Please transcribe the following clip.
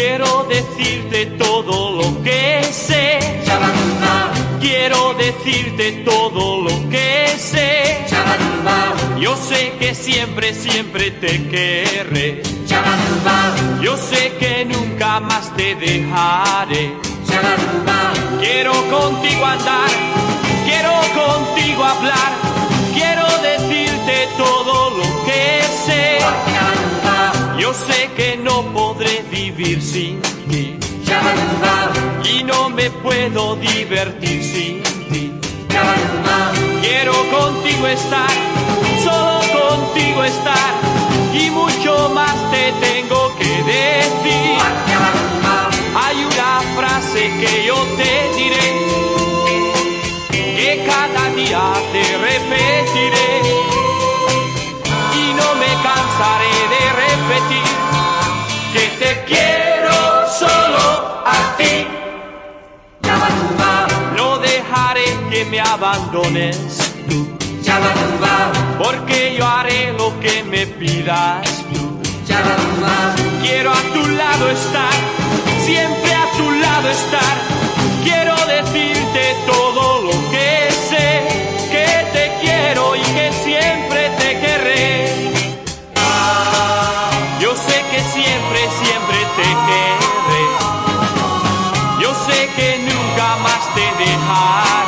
Quiero decirte todo lo que sé. Quiero decirte todo lo que sé. Yo sé que siempre, siempre te querré. Yo sé que nunca más te dejaré. Quiero contigo andar, quiero contigo hablar, me puedo divertir sin ti. Quiero contigo estar, solo contigo estar y mucho más te tengo que decir. Hay una frase que yo te diré, que cada día te repetiré y no me cansaré de repetir que te quiero que me abandones tú. Porque yo haré lo que me pidas tú. Quiero a tu lado estar, siempre a tu lado estar. Quiero decirte todo lo que sé, que te quiero y que siempre te querré. Yo sé que siempre, siempre te querré. Yo sé que nunca más te dejaré.